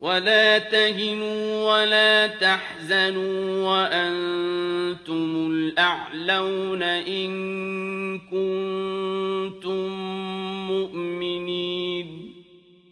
ولا تهنوا ولا تحزنوا وأنتم الأعلون إن